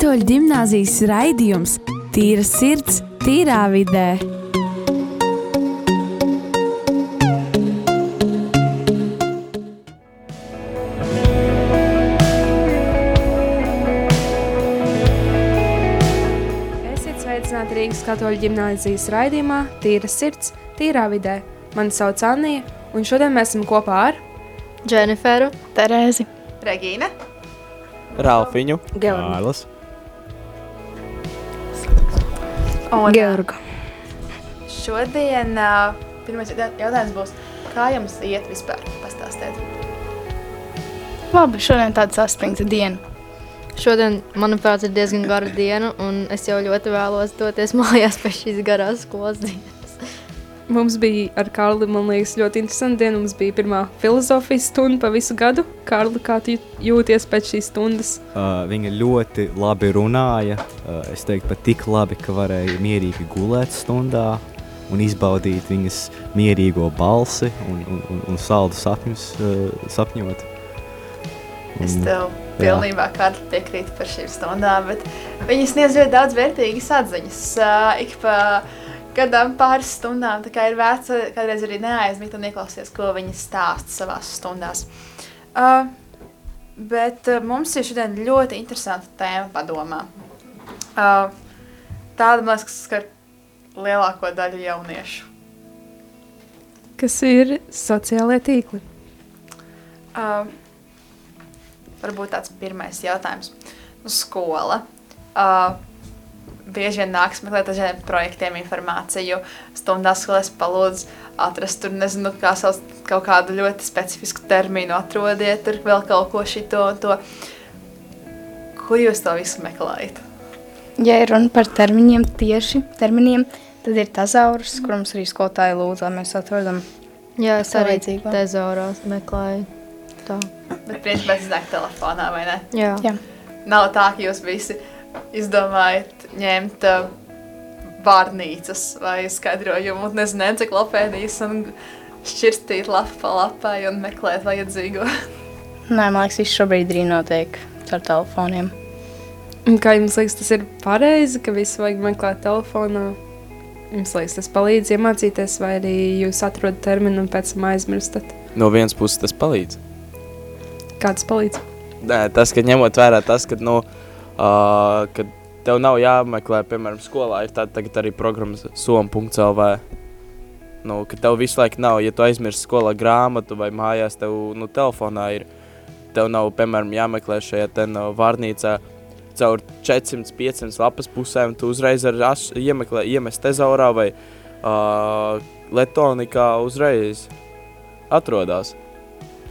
Katoļu gimnāzijas raidījums Tīra sirds, tīrā vidē. Rīgas katoļu ģimnāzijas raidījumā Tīra sirds, tīrā vidē. Mani sauc Anija, un šodien mēs esam kopā ar Dženiferu, Terēzi, Regīna, Ralfiņu, Georgu. Un Georgu. šodien uh, pirmais jautā- jautājums būs, kā jums iet vispār? Pastāstiet. Labi, šodien tāda saspringta diena. šodien, manuprāt, ir diezgan gara diena, un es jau ļoti vēlos doties mājās pēc šīs garās skolas dienas. Mums bija ar Kārli, man liekas, ļoti interesanti diena. Mums bija pirmā filozofijas stunda pa visu gadu. Kārli, kā tu jūties pēc šīs stundas? uh, viņa ļoti labi runāja. Uh, es teiktu, pat tik labi, ka varēja mierīgi gulēt stundā un izbaudīt viņas mierīgo balsi un, un, un, un saldu sapņus, uh, sapņot. Es Un, tev jā. pilnībā piekrītu par šīm stundām, bet viņi sniedz ļoti daudz vērtīgas atziņas. Uh, ik pa gadam pāris stundām tā kā ir vērts kādreiz arī neaizmigt un ieklausīties, ko viņi stāsta savās stundās. Uh, bet uh, mums ir šodien ļoti interesanta tēma padomā. Uh, tāda, man liekas, kas skar lielāko daļu jauniešu. Kas ir sociālie tīkli? Uh, varbūt tāds pirmais jautājums. Nu, skola. Uh, bieži vien nāks meklēt dažādiem projektiem informāciju. Stundās skolēs palūdz atrast tur, nezinu, kā sauc kaut kādu ļoti specifisku terminu, atrodiet tur vēl kaut ko šito un to. Kur jūs to visu meklējat? Ja ir runa par termiņiem, tieši terminiem, tad ir tazaurs, kur mums arī skolotāji lūdzu, lai mēs atrodam. Jā, es Tā arī tezorā meklēju. Tā. Bet, principā, tas nāk telefonā, vai ne? Jā. Jā. Nav tā, ka jūs visi izdomājat ņemt uh, vārnīcas vai skaidrojumu, nezinu, enciklopēdijas un šķirstīt lapu pa lapai un meklēt vajadzīgo. Nē, man liekas, viss šobrīd arī notiek ar telefoniem. Un kā jums liekas, tas ir pareizi, ka visu vajag meklēt telefonā? Jums liekas, tas palīdz iemācīties, vai arī jūs atrodat terminu un pēc tam aizmirstat? No vienas puses tas palīdz. Kāds palīdz? Nē, tas, ka ņemot vērā tas, ka, nu, uh, ka tev nav jāmeklē, piemēram, skolā ir tāda tagad arī programma som.lv. Nu, ka tev visu laiku nav, ja tu aizmirsti skolā grāmatu vai mājās, tev nu, telefonā ir, tev nav, piemēram, jāmeklē šajā te no vārnīcā caur 400-500 lapas pusēm, tu uzreiz ar as, iemeklē, iemest tezaurā vai uh, letonikā uzreiz atrodās.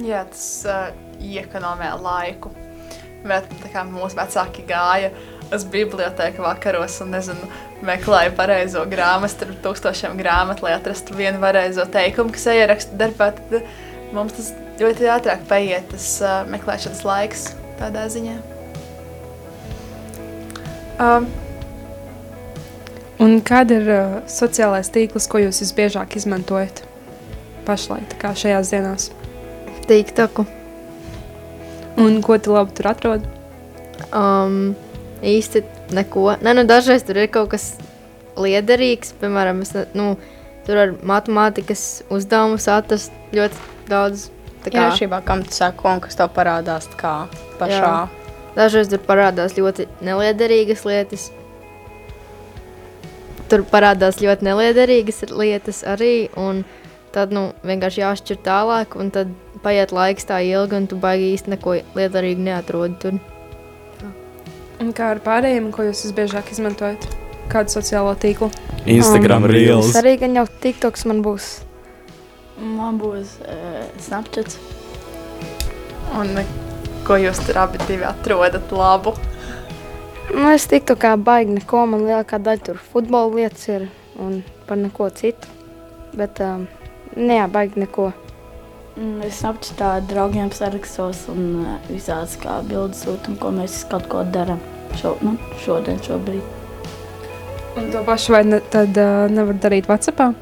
Jā, tas uh, iekonomē laiku. Bet tā kā mūsu vecāki gāja uz bibliotēku vakaros un, nezinu, meklēja pareizo grāmatu, starp tūkstošiem grāmatu, lai atrastu vienu pareizo teikumu, kas ieraksta darbā, tad uh, mums tas ļoti ātrāk paiet, tas uh, meklēšanas laiks tādā ziņā. Um, Un kāda ir uh, sociālais tīkls, ko jūs visbiežāk izmantojat pašlaik, tā kā šajās dienās? TikToku. Un ko tu labi tur atrod? Um, īsti neko. Nē, nu dažreiz tur ir kaut kas liederīgs. Piemēram, es, ne- nu, tur ar matemātikas uzdevumus atrast ļoti daudz. tā kā- šībā kam tu sako un kas tev parādās kā pašā. Jā. Dažreiz tur parādās ļoti neliederīgas lietas. Tur parādās ļoti neliederīgas lietas arī. un Tad nu, vienkārši jāšķir tālāk, un tad paiet laiks tā ilgi, un tu baigi īsti neko liederīgu neatrodi tur. Un kā ar pārējiem, ko jūs visbiežāk izmantojat? Kādu sociālo tīklu? Instagram Um, reels. Arī gan jau TikToks man būs. Man būs uh, Snapchat. un uh, ko jūs tur abi divi atrodat labu? Nu, es TikTokā baigi neko. Man lielākā daļa tur futbola lietas ir un par neko citu. Bet, um, nē, baigi neko. Mm, Es ar draugiem sarakstos un uh, visādas kā bildes sūtam, ko mēs kaut ko darām šo, nu, šodien, šobrīd. Un to pašu vai ne, tad uh, nevar darīt WhatsAppā?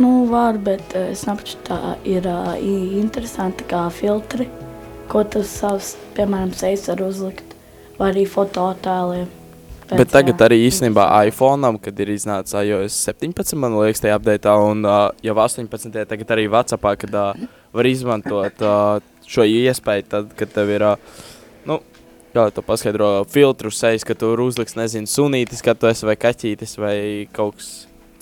Nu, var, bet uh, Snapchatā ir uh, interesanti kā filtri, ko tu savus, piemēram, sejas var uzlikt. vai arī fototēliem. Bet tagad arī īstenībā iPhone, kad ir iznācis iOS 17, man liekas, tajā update, un uh, jau 18. tagad arī WhatsAppā, kad uh, var izmantot uh, šo iespēju, tad, kad tev ir, uh, nu, kā tu paskaidro, filtru sejas, ka tur uzliks, nezinu, sunītis, ka tu esi vai kaķītis vai kaut kas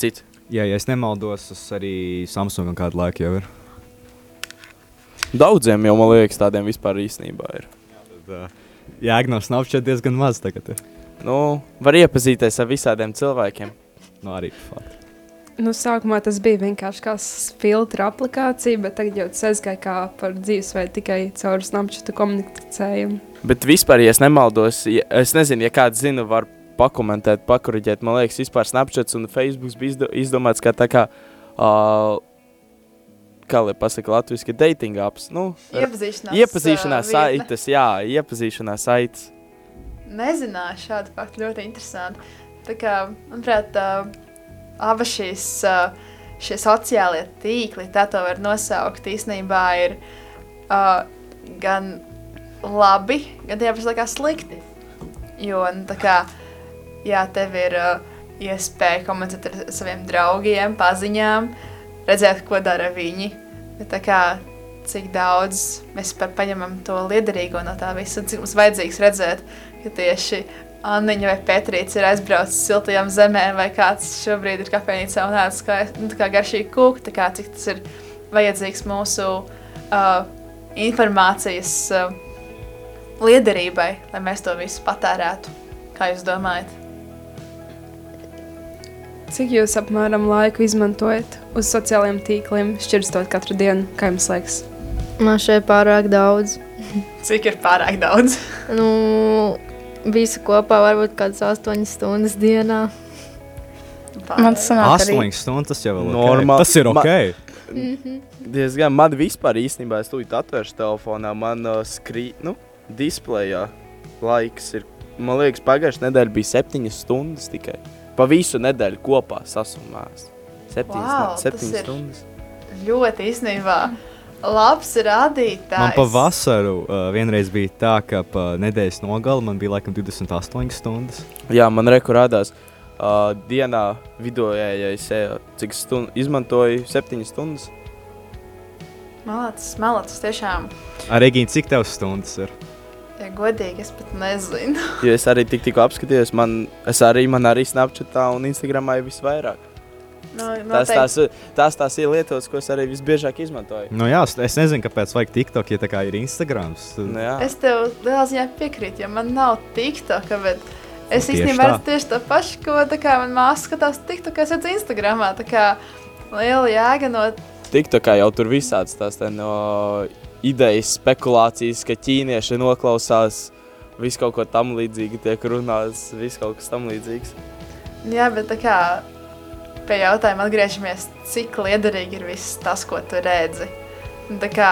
cits. Jā, ja es nemaldos, tas arī Samsungam kādu laiku jau ir. Daudziem jau, man liekas, tādiem vispār īstenībā ir. Tad, uh, Jēga no Snapchat diezgan maz tagad. ir. Nu, var iepazīties ar visādiem cilvēkiem. Nu, arī fakti. Nu, sākumā tas bija vienkārši kā s- filtra aplikācija, bet tagad jau tas aizgāja kā par dzīvesveidu tikai caur Snapchatu komunicējumu. Bet vispār, ja es nemaldos, ja, es nezinu, ja kāds zina, var pakomentēt, pakuriģēt. Man liekas, vispār Snapchats un Facebook bija izdo, izdomāts kā tā kā, uh, kā lai pasaka latviski, dating apps. Nu, Iepazīšanās, iepazīšanās vietne. saites, jā, iepazīšanās saites. Nezināju šādu faktu ļoti interesanti. Tā kā, manuprāt, uh, abas šīs uh, šie sociālie tīkli, tā to var nosaukt, īstenībā ir uh, gan labi, gan tie pašā laikā slikti. Jo, nu, tā kā, jā, tev ir uh, iespēja komunicēt ar saviem draugiem, paziņām, redzēt, ko dara viņi. Bet tā kā, cik daudz mēs paņemam to liederīgo no tā visa, cik mums vajadzīgs redzēt, ka tieši Anniņa vai Petrīts ir aizbraucis siltajām zemēm, vai kāds šobrīd ir kafejnīcā un ēd skaisti, nu, tā kā garšīgi kūka, tā kā cik tas ir vajadzīgs mūsu uh, informācijas uh, liederībai, lai mēs to visu patērētu. Kā jūs domājat? Cik jūs apmēram laiku izmantojat uz sociālajiem tīkliem, šķirstot katru dienu, kā jums liekas? Man šeit pārāk daudz. Cik ir pārāk daudz? Nu, visu kopā varbūt kādas astoņas stundas dienā. Man tas arī. Astoņas stundas tas jau ir Normāli. ok. Tas ir ok. Diezgan man vispār īstenībā, es tūlīt atvēršu telefonā, man uh, skrīt, nu, displejā laiks ir, man liekas, pagājušajā nedēļā bija septiņas stundas tikai. Pa visu nedēļu kopā sasumās. Septiņas, Wow, wow, tas septiņas ir- stundas. Ļoti īstenībā labs rādītājs. Man pa vasaru uh, vienreiz bija tā, ka pa nedēļas nogali man bija laikam 28 stundas. Jā, man reku rādās. Uh, dienā vidējais, eh, cik stundu izmantoju, septiņas stundas. Malacis, malacis, tiešām. Ar Regīnu, cik tev stundas ir? Ja godīgi, es pat nezinu. Jo es arī tik, tikko apskatījos, man, es arī, man arī Snapchatā un Instagramā ir visvairāk. Nu, Tās, noteikti. tās, tās, tās ir lietas, ko es arī visbiežāk izmantoju. Nu, jā, es- nezinu, kāpēc vajag TikTok, ja tā kā ir Instagrams. Nu, jā. Es tev lielā ziņā piekrītu, jo man nav TikTok, bet es Tieši īstenībā tā. redzu tieši to pašu, ko tā kā man māsa skatās TikTok, es redzu Instagramā. Tā kā liela jēga no TikTokā jau tur visāds tās te no idejas, spekulācijas, ka ķīnieši noklausās visu kaut ko tam līdzīgu, tiek runāts, viss kaut kas tam līdzīgs. Jā, bet tā kā pie jautājuma atgriežamies, cik liederīgi ir viss tas, ko tu redzi. Un tā kā,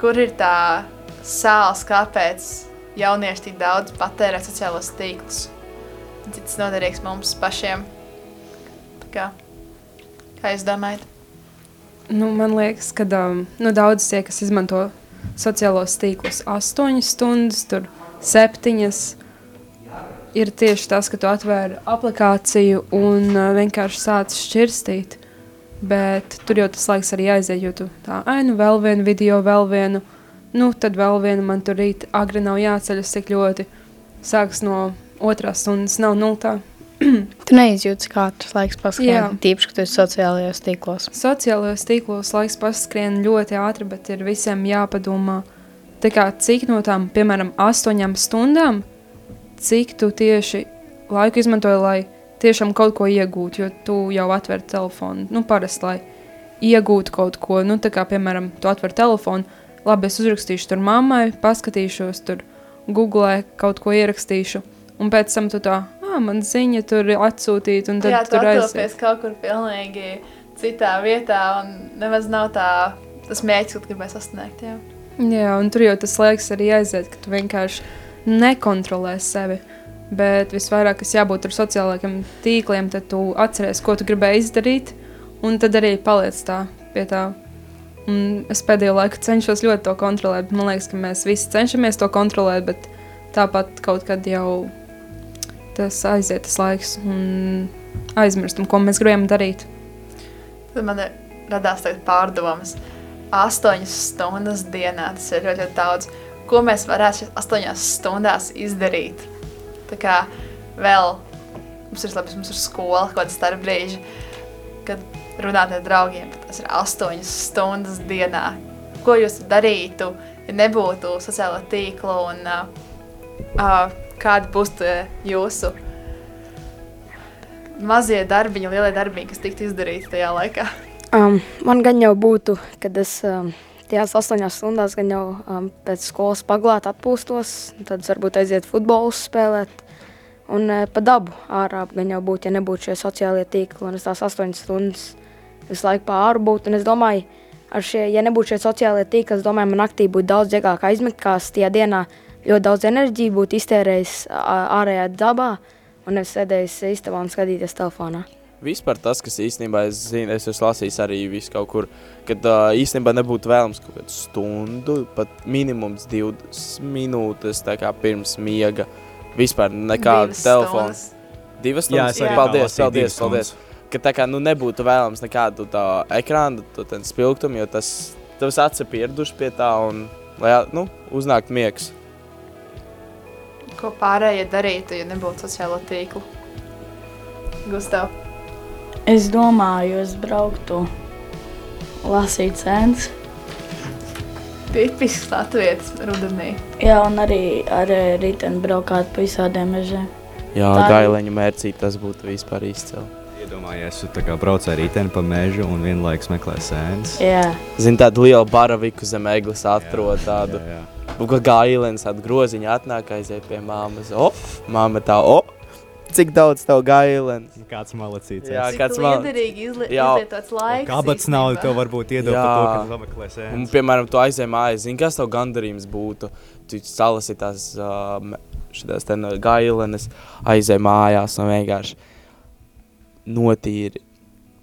kur ir tā sāls, kāpēc jaunieši tik daudz patērē sociālos tīklus? Tas noderīgs mums pašiem? Tā kā, kā jūs domājat? Nu, man liekas, ka um, nu, daudz tie, kas izmanto sociālos tīklus, astoņas stundas, tur septiņas. Ir tieši tas, ka tu atvēri aplikāciju un uh, vienkārši sāc šķirstīt. Bet tur jau tas laiks arī aiziet, jo tu tā, ai, nu vēl vienu video, vēl vienu, nu tad vēl vienu man tur rīt agri nav jāceļas tik ļoti. Sāks no otrās stundas, nav nultā. Tu neizjūti, kā tas laiks paskrien, tīpaši, ka tu esi sociālajos tīklos. Sociālajos tīklos laiks paskrien ļoti ātri, bet ir visiem jāpadomā, tā kā, cik no tām, piemēram, astoņām stundām, cik tu tieši laiku izmantoji, lai tiešām kaut ko iegūtu, jo tu jau atver telefonu, nu, parasti, lai iegūtu kaut ko, nu, tā kā, piemēram, tu atver telefonu, labi, es uzrakstīšu tur mammai, paskatīšos tur, googlē kaut ko ierakstīšu, un pēc tam tu tā, ah, man ziņa tur atsūtīt, un tad Jā, tu tur atropies kaut kur pilnīgi citā vietā un nemaz nav tā, tas mērķis, ko gribēji sasniegt. Jā. Jā, un tur jau tas laiks arī aiziet, ka tu vienkārši nekontrolē sevi. Bet visvairāk, kas jābūt ar sociālajiem tīkliem, tad tu atceries, ko tu gribēji izdarīt, un tad arī paliec tā pie tā. Un es pēdējo laiku cenšos ļoti to kontrolēt. Man liekas, ka mēs visi cenšamies to kontrolēt, bet tāpat kaut kad jau tas aiziet tas laiks un aizmirstam, ko mēs gribējām darīt. Tad man radās tagad pārdomas. Astoņas stundas dienā tas ir ļoti, ļoti daudz. Ko mēs varētu šajās astoņās stundās izdarīt? Tā kā vēl mums ir labi, mums ir skola, kaut kāda starpbrīži, kad runāt ar draugiem, tas ir astoņas stundas dienā. Ko jūs darītu, ja nebūtu sociālo tīklu un uh, uh, kādi būs jūsu mazie darbiņi, lielie darbiņi, kas tiktu izdarīti tajā laikā? Um, man gan jau būtu, kad es um, tajās astoņās stundās gan jau um, pēc skolas paglāt atpūstos, tad varbūt aiziet futbolu spēlēt. Un uh, pa dabu ārā gan jau būtu, ja nebūtu šie sociālie tīkli, un es tās astoņas stundas visu laiku pa āru būtu. Un es domāju, ar šie, ja nebūtu šie sociālie tīkli, es domāju, man naktī būtu daudz vieglāk aizmigt, kā es tajā dienā ļoti daudz enerģiju būtu iztērējis ārējā dabā, un nevis sēdējis istabā un skatīties telefonā. Vispār tas, kas īstenībā es zinu, es esmu lasījis arī visu kaut kur, kad uh, īstenībā nebūtu vēlams kaut kādu stundu, pat minimums 20 minūtes tā kā pirms miega. Vispār nekāda Divas telefona. stundas. Divas Jā, stundas? es arī paldies, paldies, paldies. Ka tā kā nu nebūtu vēlams nekādu tā ekrānu, to ten spilgtumu, jo tas, tavs acis ir pieraduši pie tā un, lai, nu, uznākt miegs. Ko pārējie darītu, ja nebūtu sociālo tīklu? Gustav, Es domāju, es brauktu lasīt sēnes. tipisks latvietis rudenī. Jā, un arī ar eh, riteni braukāt pa visādiem mežiem. Jā, Tā gaileņu mērcīt, tas būtu vispār izcili. Iedomājies, tu tā kā brauc ar riteni pa mežu un vienlaikus meklē sēnes. Jā, Zini, tādu lielu baraviku zem eglis atrod tādu. Jā, jā. Kā gailens, tādu groziņu atnāk, aiziet pie māmas. O, māma tā, o, cik daudz tev gailens. Kāds malacīts. Jā, Cik kāds mal- liederīgi izli Jā. izlietots laiks. Kāpēc nav tev varbūt iedot par to, ka pameklē Un, sēnes? piemēram, tu aizej mājās, zini, kas tev gandarījums būtu. Tu salasi tās um, šitās te no gailenes, aizej mājās un vienkārši notīri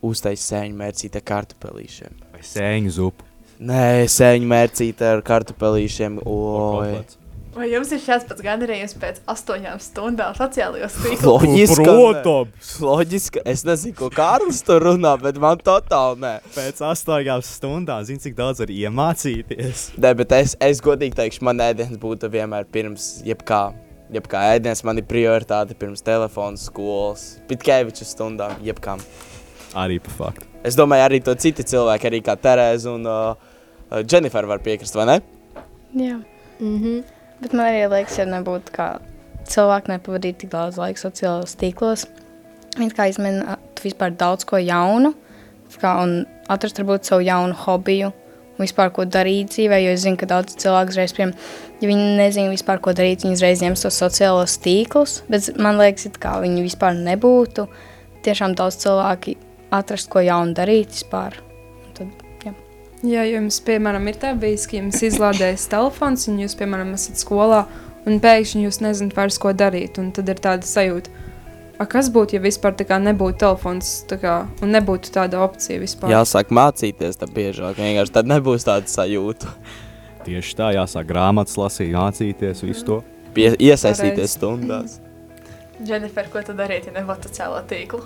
uztais sēņu mērcīt ar kartupelīšiem. Vai sēņu zupu? Nē, sēņu mērcīt ar kartupelīšiem. Oi. Kotlets. Vai jums ir šāds pats gandarījums pēc astoņām stundām sociālajos tīklos? Loģiski, Protams. Loģiski, es nezinu, ko Kārlis tur runā, bet man totāli nē. Pēc astoņām stundām zini, cik daudz var iemācīties. Nē, bet es, es godīgi teikšu, man ēdiens būtu vienmēr pirms jebkā. Jebkā ēdiens man ir prioritāte pirms telefona, skolas, Pitkeviča stundām, jebkām. Arī pa faktu. Es domāju, arī to citi cilvēki, arī kā Terēza un uh, Dženifer var piekrist, vai ne? Jā. Mm -hmm. Bet man arī liekas, ja nebūtu kā cilvēki nepavadītu tik daudz laika sociālajos tīklos, viņi kā izmēģina vispār daudz ko jaunu, kā, un atrast varbūt savu jaunu hobiju, vispār ko darīt dzīvē, jo es zinu, ka daudz cilvēku uzreiz, piemēram, ja viņi nezina vispār, ko darīt, viņi uzreiz ņems tos sociālos tīklus, bet man liekas, kā viņi vispār nebūtu, tiešām daudz cilvēki atrast, ko jaunu darīt vispār. Un Tad, jo jums, piemēram, ir tā bijis, ka jums izlādējas telefons, un jūs, piemēram, esat skolā, un pēkšņi jūs nezināt vairs, ko darīt. Un tad ir tāda sajūta, A, kas būtu, ja vispār tā kā nebūtu telefons tā kā, un nebūtu tāda opcija vispār? Jāsāk mācīties, tad biežāk vienkārši tad nebūs tāda sajūta. Tieši tā, jāsāk grāmatas lasīt, mācīties visu to. Pie, iesaistīties stundās. Dženifer, ko tu darītu, ja nebūtu sociālo tīklu?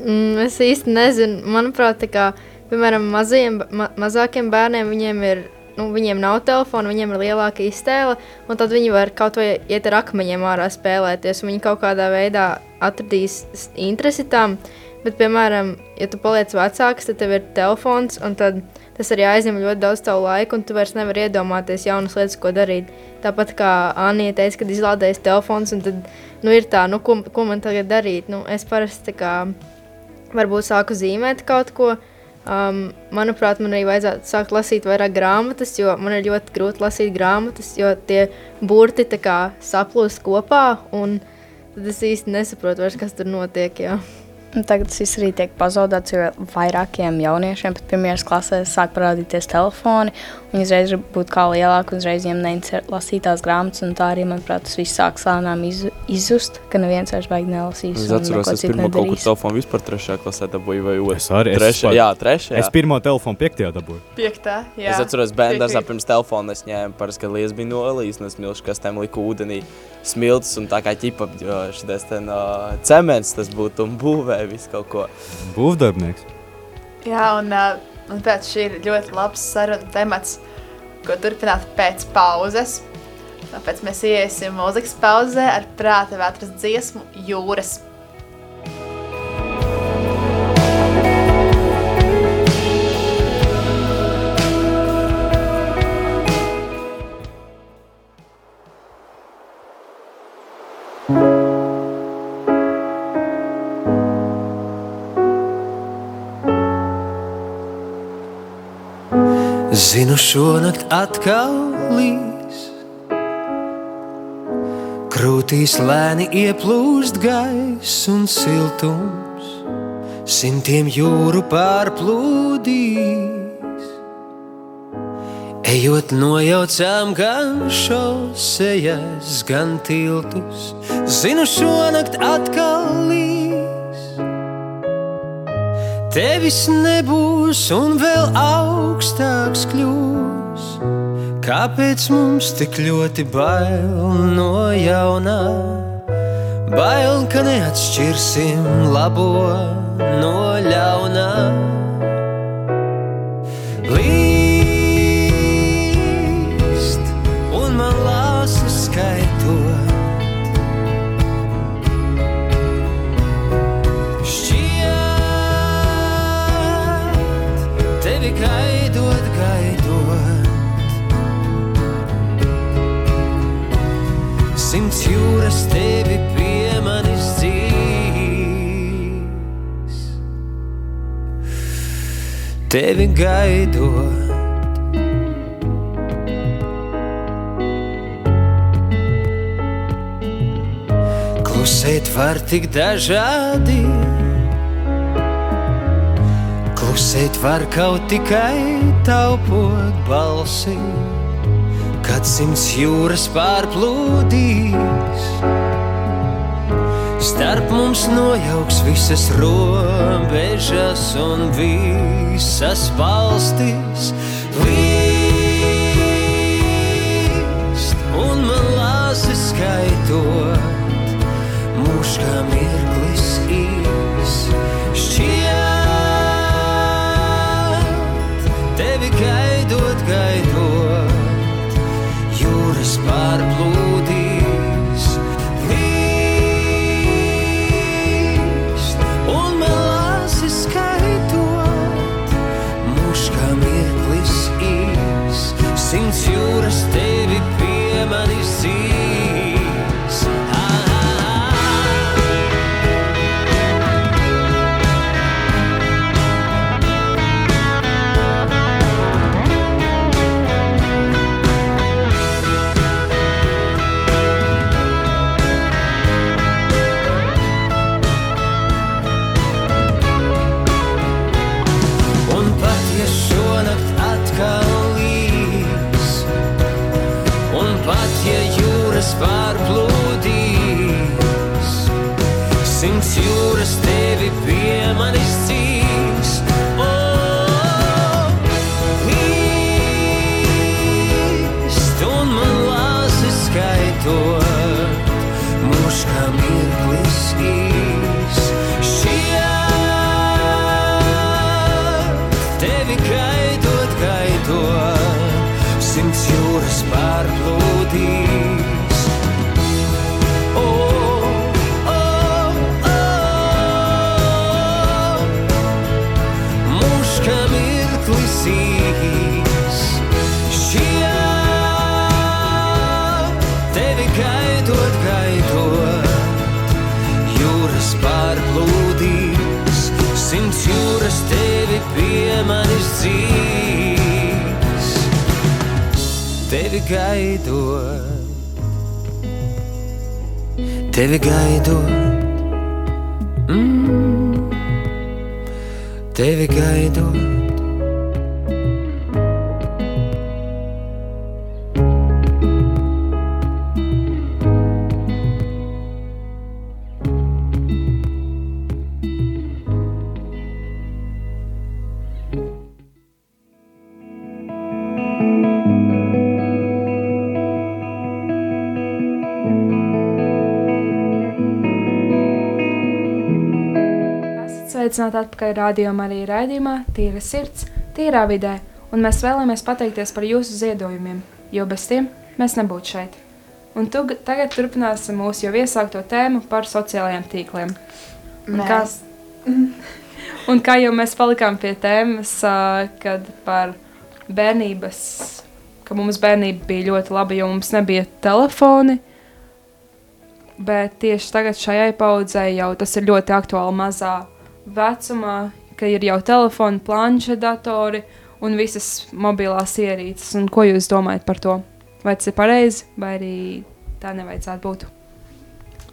Mm, es īsti nezinu. Manuprāt, tā kā, piemēram, mazajiem, ma mazākiem bērniem viņiem ir. Nu, viņiem nav telefona, viņiem ir lielāka iztēle, un tad viņi var kaut vai iet ar akmeņiem ārā spēlēties. Viņi kaut kādā veidā atradīs interesi tam. Bet, piemēram, ja tu paliec vecāks, tad tev ir telefons, un tad tas arī aizņem ļoti daudz tavu laiku, un tu vairs nevari iedomāties jaunas lietas, ko darīt. Tāpat kā Anija teica, kad izlādējas telefons, un tad nu, ir tā, nu, ko, ko man tagad darīt. Nu, es parasti tā kā varbūt sāku zīmēt kaut ko. Um, manuprāt, man arī vajadzētu sākt lasīt vairāk grāmatas, jo man ir ļoti grūti lasīt grāmatas, jo tie burti kā saplūst kopā, un tad es īsti nesaprotu, vairs, kas tur notiek. Jā. Un Tagad tas arī tiek pazaudēts, jo vairākiem jauniešiem pat pirmajās klasēs sāk parādīties telefoni. Viņi uzreiz grib būt kā lielāki, uzreiz viņiem neinteresē lasītās grāmatas. un Tā arī, manuprāt, tas viss sāk lēnām iz, izzust, ka neviens vairs baigi nelasīs. Es atceros, es pirmo kaut kur nedarīs. telefonu vispār trešajā klasē dabūju vai otrā. Es arī. Es, Trešā, vispār- jā, trešajā. es pirmo telefonu piektajā dabūju. Piektā, jā. Es atceros, Piekrīt. pirms telefona es ņēmu parasti, kad lies bija nolīs, un es milšu kastēm liku ūdenī smilts, un tā kā ķipa šitais ten uh, cements tas būtu, un būvēja visu kaut ko. Būvdarbnieks. Jā, un, uh, un pēc šī ir ļoti labs sarunu temats, ko turpināt pēc pauzes. Tāpēc mēs iesim mūzikas pauzē ar prāta vētras dziesmu jūras. Zinu, šonakt atkal līs. Krūtīs lēni ieplūst gaiss un siltums, simtiem jūru pārplūdīs. Ejot nojaucām gan šosejas, gan tiltus, zinu, šonakt atkal līs. Tevis nebūs un vēl augstāks kļūs. Kāpēc mums tik ļoti bail no jaunā? Bail, ka neatšķirsim labo no ļaunā. Līst, Tevi gaidot. Klusēt var tik dažādi. Klusēt var kaut tikai taupot balsi, kad simts jūras pārplūdīs. Starp mums nojauks visas robežas un visas valstis. Līst, un man lāsi skaitot, mūžs kā manis dzīves, tevi gaidot, tevi gaidot, mm, tevi gaidot. Sveicināti atpakaļ rādījumā arī raidījumā Tīra sirds, tīrā vidē, un mēs vēlamies pateikties par jūsu ziedojumiem, jo bez tiem mēs nebūtu šeit. Un tu, tagad turpināsim mūsu jau iesākto tēmu par sociālajiem tīkliem. Un kā, un kā jau mēs palikām pie tēmas, kad par bērnības, ka mums bērnība bija ļoti laba, jo mums nebija telefoni, bet tieši tagad šajai paudzei jau tas ir ļoti aktuāli mazā vecumā, ka ir jau telefoni, planšetdatori un visas mobilās ierīces. Un ko jūs domājat par to? Vai tas ir pareizi, vai arī tā nevajadzētu būt?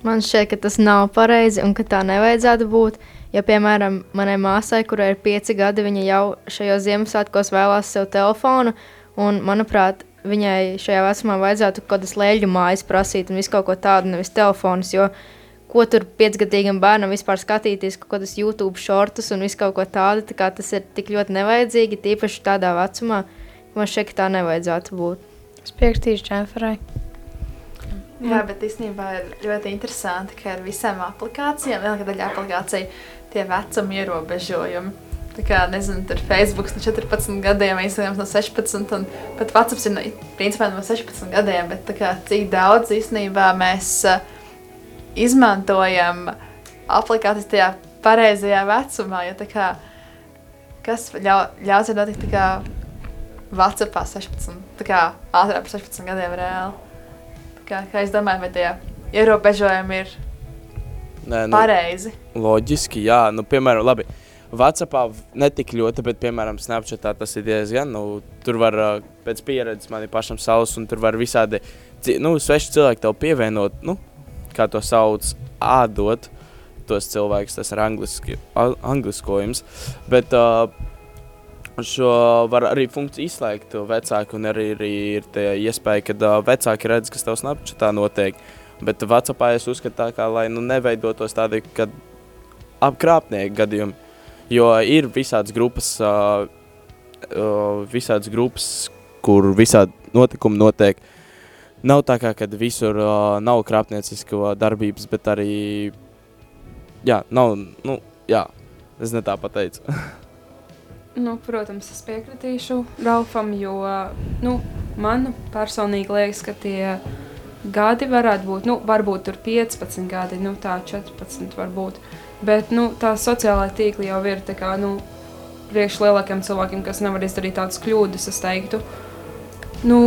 Man šķiet, ka tas nav pareizi un ka tā nevajadzētu būt. Ja, piemēram, manai māsai, kurai ir pieci gadi, viņa jau šajos Ziemassvētkos vēlās sev telefonu, un, manuprāt, viņai šajā vecumā vajadzētu kaut kādas leļu mājas prasīt un visu kaut ko tādu, nevis telefonus, jo ko tur piecgadīgam bērnam vispār skatīties, kaut kādas YouTube šortus un visu kaut ko tādu, tā kā tas ir tik ļoti nevajadzīgi, tīpaši tādā vecumā, man ka tā nevajadzētu būt. Es piekritīšu Dženferai. Jā, bet īstenībā ir ļoti interesanti, ka ar visām aplikācijām, lielākā daļa aplikāciju, tie vecuma ierobežojumi. Tā kā, nezinu, tur Facebook no 14 gadiem, Instagram no 16, un pat WhatsApp ir no, principā no 16 gadiem, bet tā kā, cik daudz īstenībā mēs uh, izmantojam aplikācijas tajā pareizajā vecumā, jo tā kā, kas ļau, ļaus ir notikt tā kā WhatsAppā 16, tā kā ātrāk par 16 gadiem reāli. Tā kā, kā es domāju, vai tie ierobežojumi ir Nē, nu, pareizi. Loģiski, jā, nu, piemēram, labi. Vācijā netik ļoti, bet, piemēram, Snapchatā tas ir diezgan. Nu, tur var pēc pieredzes man ir pašam savs, un tur var visādi nu, sveši cilvēki tev pievienot, nu, kā to sauc, ādot tos cilvēkus. Tas ir angliski, angliskojums. Bet uh, šo var arī funkciju izslēgt vecāki, un arī, arī ir iespēja, ka uh, vecāki redz, kas tev Snapchatā notiek. Bet Vācijā es uzskatu, tā, kā, lai nu, neveidotos tādi kad apkrāpnieku gadījumi. Jo ir visādas grupas, uh, uh, visādas grupas kur visādi notikumi notiek. Nav tā kā, kad visur uh, nav krāpnieciska darbības, bet arī. Jā, nav. Nu, jā, es ne tā pateicu. Nu, protams, es piekritīšu Ralfam, jo nu, man personīgi liekas, ka tie gadi varētu būt, nu, varbūt tur 15 gadi, nu, tā 14 varbūt. Bet nu, tā sociālā tīkla jau ir tā kā, nu, priekš lielākiem cilvēkiem, kas nevar izdarīt tādas kļūdas, es teiktu. Nu,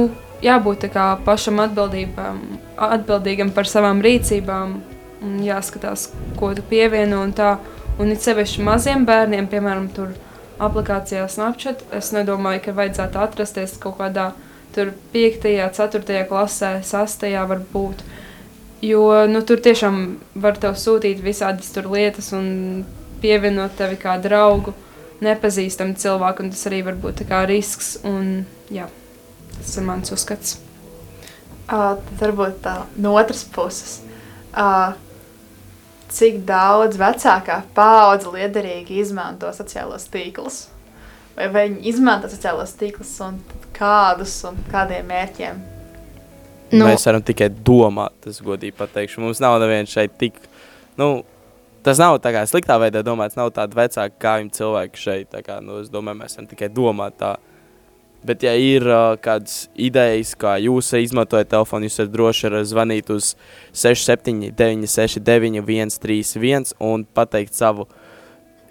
jābūt pašam atbildīgam par savām rīcībām un jāskatās, ko tu pievieno un tā. Un it sevišķi maziem bērniem, piemēram, tur aplikācijā Snapchat, es nedomāju, ka vajadzētu atrasties kaut kādā tur 5, 4 klasē, 6 varbūt. Jo nu, tur tiešām var tev sūtīt visādas lietas un pievienot tevi kā draugu nepazīstamu cilvēku, un tas arī var būt risks. Un, jā, tas ir mans uzskats. Uh, tad varbūt tā no otras puses. Uh, cik daudz vecākā paudze liederīgi izmanto sociālos tīklus? Vai, vai viņi izmanto sociālos tīklus un kādus un kādiem mērķiem? Nu. Mēs varam tikai domāt, tas godīgi pateikšu. Mums nav neviens šeit tik. Nu, tas nav tā kā sliktā veidā domāts, nav tāda vecāka kā viņa cilvēki šeit. Tā Kā, nu, es domāju, mēs varam tikai domāt tā. Bet, ja ir uh, kādas idejas, kā jūs izmantojat telefonu, jūs varat droši zvanīt uz 679, 691, 131 un pateikt savu,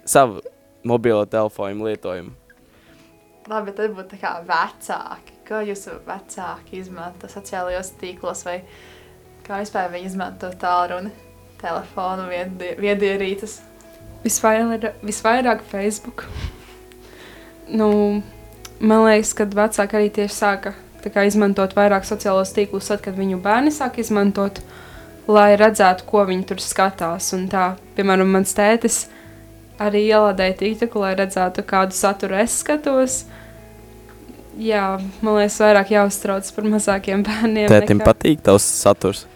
savu mobilo telefonu lietojumu. Labi, tad būtu tā kā vecāki. Ko jūsu vecāki izmanto sociālajos tīklos vai kā vispār viņi izmanto tālruni, telefonu, viedi- viedierīces? Visvairāk, visvairāk Facebook. Nu, man liekas, ka vecāki arī tieši sāka kā, izmantot vairāk sociālos tīklus, tad, kad viņu bērni sāk izmantot, lai redzētu, ko viņi tur skatās. Un tā, piemēram, mans tētis arī ielādēju TikToku, lai redzētu, kādu saturu es skatos. Jā, man liekas, vairāk jāuztrauc par mazākiem bērniem. Tētim nekā- patīk tavs saturs.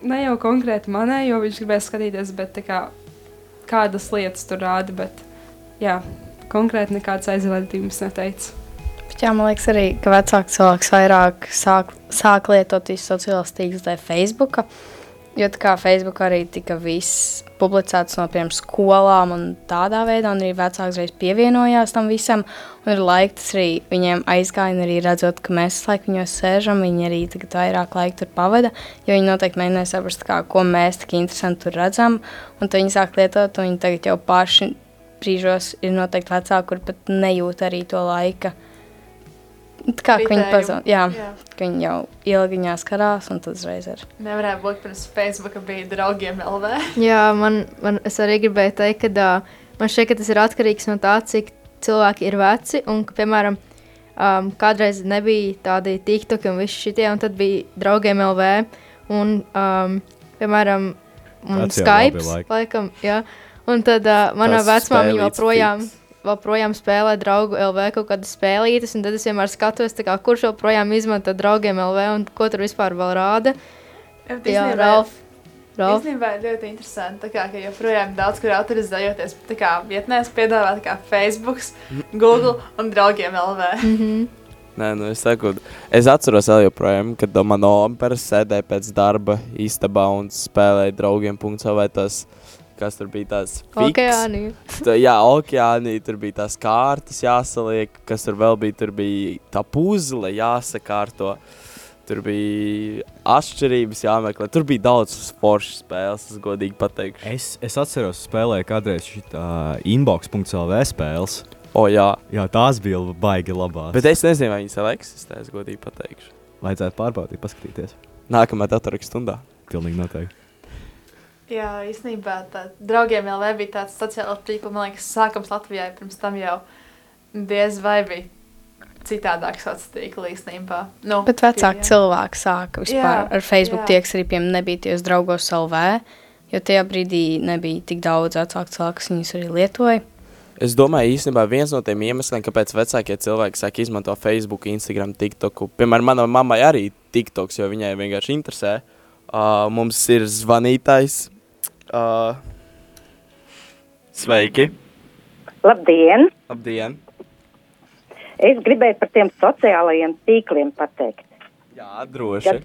Ne jau konkrēti manai, jo viņš gribēja skatīties, bet kā, kādas lietas tur rāda. Bet, jā, konkrēti nekāds aizvadījums neteica. Bet jā, man liekas arī, ka vecāki cilvēks vairāk sāk, sāk lietot visus sociālos tīklus dēļ Facebook. Jo tā kā Facebook arī tika viss publicēts no piemēram skolām un tādā veidā, un arī vecāks reiz pievienojās tam visam. Un ir laika tas arī viņiem aizgāja, un arī redzot, ka mēs laiku viņos sēžam, viņi arī tagad vairāk laika tur pavada, jo viņi noteikti mēģināja saprast, kā, ko mēs tik interesanti tur redzam, un tad viņi sāk lietot, un viņi tagad jau paši brīžos ir noteikti vecāki, kur pat nejūt arī to laika. Kā viņi pazūd, jā, Jā. ka viņi jau ilgi viņā skarās, un tad uzreiz ir. Nevarēja būt pirms Facebook bija draugiem LV. Jā, man, man es arī gribēju teikt, ka uh, man šķiet, ka tas ir atkarīgs no tā, cik cilvēki ir veci. Un, ka, piemēram, um, kādreiz nebija tādi TikTok un visi šitie, un tad bija draugiem LV. Un, um, piemēram, un Skype, laikam, jā. Un tad uh, manā Tas vecumā viņa spēlītes joprojām, fiks. joprojām spēlē draugu LV kaut kādas spēlītes, un tad es vienmēr skatos, kā, kurš joprojām izmanto draugiem LV un ko tur vispār vēl rāda. Jā, Ralf. Ralf. Īstenībā ir ļoti interesanti, tā kā, ka joprojām daudz kur autorizējoties. Tā kā vietnēs piedāvā tā kā Facebook, Google un draugiem LV. Nē, nu es saku, es atceros vēl joprojām, kad mana opera sēdēja pēc darba istabā un spēlēja draugiem punktu vai tas, kas tur bija tās fiks. Okeāni. Tā, jā, okeānī, tur bija tās kārtas jāsaliek, kas tur vēl bija, tur bija tā puzle jāsakārto. Tur bija atšķirības jāmeklē. Tur bija daudz foršas spēles, es godīgi pateikšu. Es, es atceros, spēlēju kādreiz šitā inbox.lv spēles. O, jā. Jā, tās bija baigi labās. Bet es nezinu, vai viņas vēl eksistē, es godīgi pateikšu. Vajadzētu pārbaudīt, paskatīties. Nākamajā datorika stundā. Pilnīgi noteikti. Jā, īstenībā tā draugiem LV bija tāds sociāls tīkls, man liekas, sākums Latvijā, pirms tam jau diez vai bija citādāk sociāls tīkls īstenībā. Nu, Bet vecāki cilvēki sāka vispār Jā, ar Facebook tieks arī, piemēram, nebija ties draugos LV, jo tajā brīdī nebija tik daudz vecāku cilvēku, kas viņus arī lietoja. Es domāju, īstenībā viens no tiem iemesliem, kāpēc vecākie cilvēki sāk izmantot Facebook, Instagram, TikTok. Piemēram, manai mammai arī TikToks, jo viņai vienkārši interesē. Uh, mums ir zvanītājs. Uh, sveiki! Labdien! Labdien! Es gribēju par tiem sociālajiem tīkliem pateikt. Jā, droši.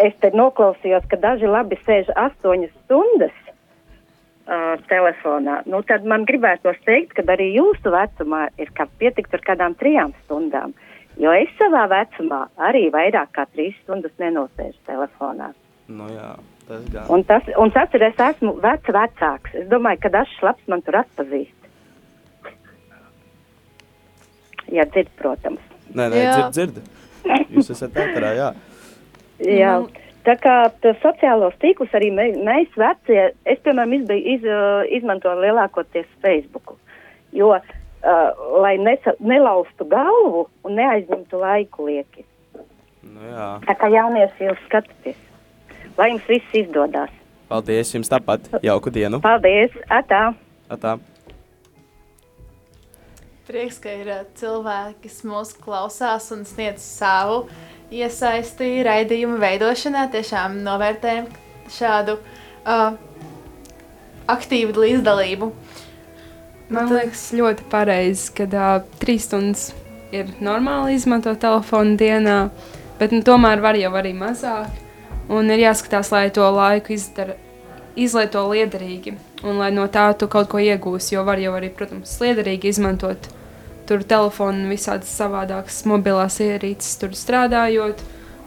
Es te noklausījos, ka daži labi sēž astoņas stundas uh, telefonā. Nu, tad man gribētos teikt, ka arī jūsu vecumā ir kā pietikt ar kādām trijām stundām. Jo es savā vecumā arī vairāk kā trīs stundas nenosēžu telefonā. Nu, jā, tas gan. Un tas, un tas ir, es esmu vecs vecāks. Es domāju, ka dažs labs man tur atpazīst. Ja dzird, protams. Nē, nē, Jā. dzird, dzird. Jūs esat ēterā, jā. Jā, tā kā sociālos tīklus arī mē, mēs vecie, es, piemēram, iz, uh, izmantoju lielākoties Facebook, jo, uh, lai nesa, nelaustu galvu un neaizņemtu laiku lieki. Nu, jā. Tā kā jaunieši jūs skatāties, lai jums viss izdodas. Paldies jums tāpat. Jauku dienu. Paldies, atā! Atā. Prieks, ka ir uh, cilvēki, kas mūsu klausās un sniedz savu iesaisti raidījuma veidošanā. Tiešām novērtējam šādu uh, aktīvu līdzdalību. Man liekas, ļoti pareizi, ka uh, trīs stundas ir normāli izmantot telefonu dienā, bet nu, tomēr var jau arī mazāk. Un ir jāskatās, lai to laiku izdara, izlieto liederīgi, un lai no tā tu kaut ko iegūsi. Jo var jau arī, protams, liederīgi izmantot tur telefonu, visādas savādākas mobilās ierīces, tur strādājot,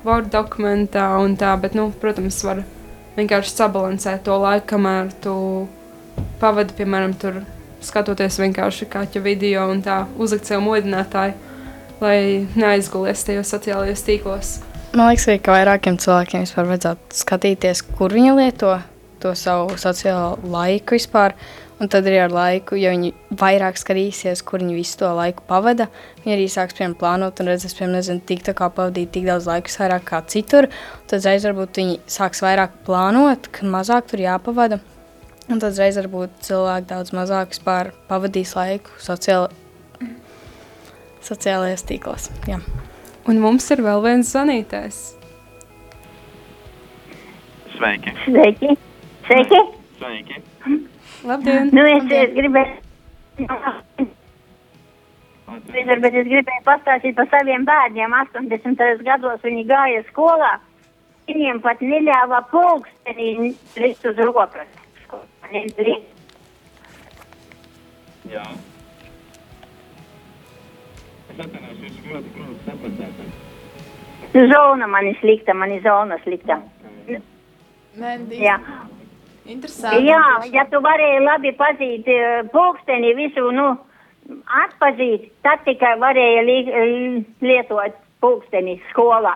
Word dokumentā un tā, bet, nu, protams, var vienkārši sabalansēt to laiku, kamēr tu pavadi, piemēram, tur skatoties vienkārši kaķa video un tā uzlikt sev modinātāju, lai neaizgulies tajos sociālajos tīklos. Man liekas, ka vairākiem cilvēkiem vispār vajadzētu skatīties, kur viņi lieto to savu sociālo laiku vispār. Un tad arī ar laiku, ja viņi vairāk skatīsies, kur viņi visu to laiku pavada, viņi arī sāks piemēram, plānot un redzēs, piemēram, nezinu, tik tā kā pavadīt tik daudz laika vairāk kā citur. Tad reiz varbūt viņi sāks vairāk plānot, ka mazāk tur jāpavada. Un tad reiz varbūt cilvēki daudz mazāk vispār pavadīs laiku sociāla, sociālajos tīklos. Jā. Un mums ir vēl viens zvanītājs. Sveiki! Sveiki! Sveiki! Sveiki! Labdien! Nu, es, es gribēju. Pietur, bet es gribēju pastāstīt par saviem bērniem. 80. gados viņi gāja skolā. Viņiem pat neļāva pulkstenī likt uz rokas. Jā. Es atceros, jūs ļoti grūti sapratāt. Zona man ir slikta, man ir zona slikta. Mendi. Jā. Interesanti. Jā, ja tu varēji labi pazīt eh, pulksteni, visu, nu, atpazīt, tad tikai varēja li lietot pulksteni skolā.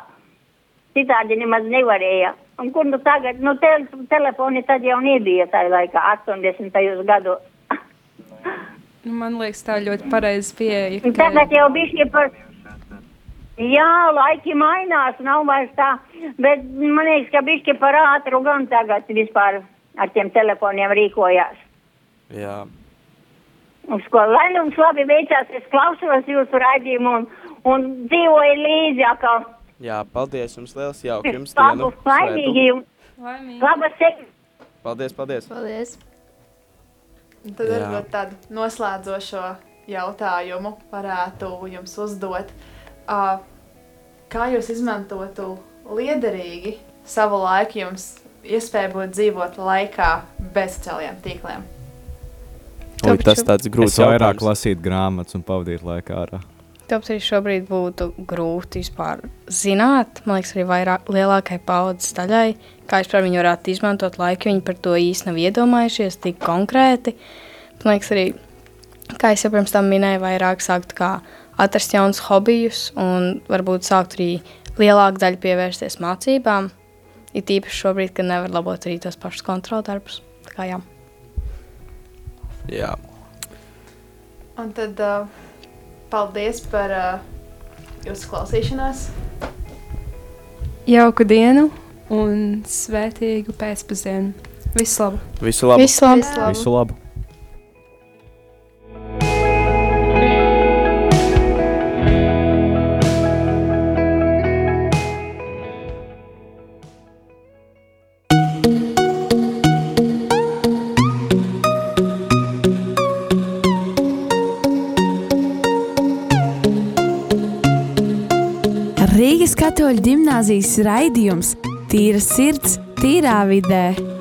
Citādi nemaz nevarēja. Un kur nu tagad, nu, te telefoni tad jau nebija tajā laikā, 80. gados. Nu, Man liekas, tā ir ļoti pareiza pieeja. Un Tagad jau bišķi par... Jā, laiki mainās, nav vairs tā, bet man liekas, ka bišķi par ātru gan tagad vispār ar tiem telefoniem rīkojās. Jā. Uz ko, lai jums labi veicās, es klausos jūsu raidījumu un, un dzīvoju līdzi atkal. Jā, paldies jums liels, jauki jums dienu. laimīgi jums. Labas sekmes. Paldies, paldies. Paldies. Un Tad Jā. varbūt tādu noslēdzošo jautājumu varētu jums uzdot. Kā jūs izmantotu liederīgi savu laiku, jums iespēja būt dzīvot laikā bez sociālajiem tīkliem? Oi, tas tāds grūts Es vairāk lasīt grāmatas un pavadīt laiku ārā. Tāpēc arī šobrīd būtu grūti vispār zināt. Man liekas, arī vairāk, lielākai paudzes daļai, kā vispār viņi varētu izmantot laiku. Viņi par to īsti nav iedomājušies tik konkrēti. Man liekas, arī, kā jau pirms tam minēju, vairāk sākt kā atrast jaunus hobijus un varbūt sākt arī lielāku daļu pievērsties mācībām. Ir īpaši šobrīd, kad nevar labot arī tos pašus kontroldarbus. Tā kā jā. Jā. Un tad uh, paldies par uh, jūsu klausīšanos. Jauku dienu un svētīgu pēcpusdienu. Visu labu! Visu labu! Visu labu! Visu labu! Rīgas katoļu ģimnāzijas raidījums Tīra sirds, tīrā vidē.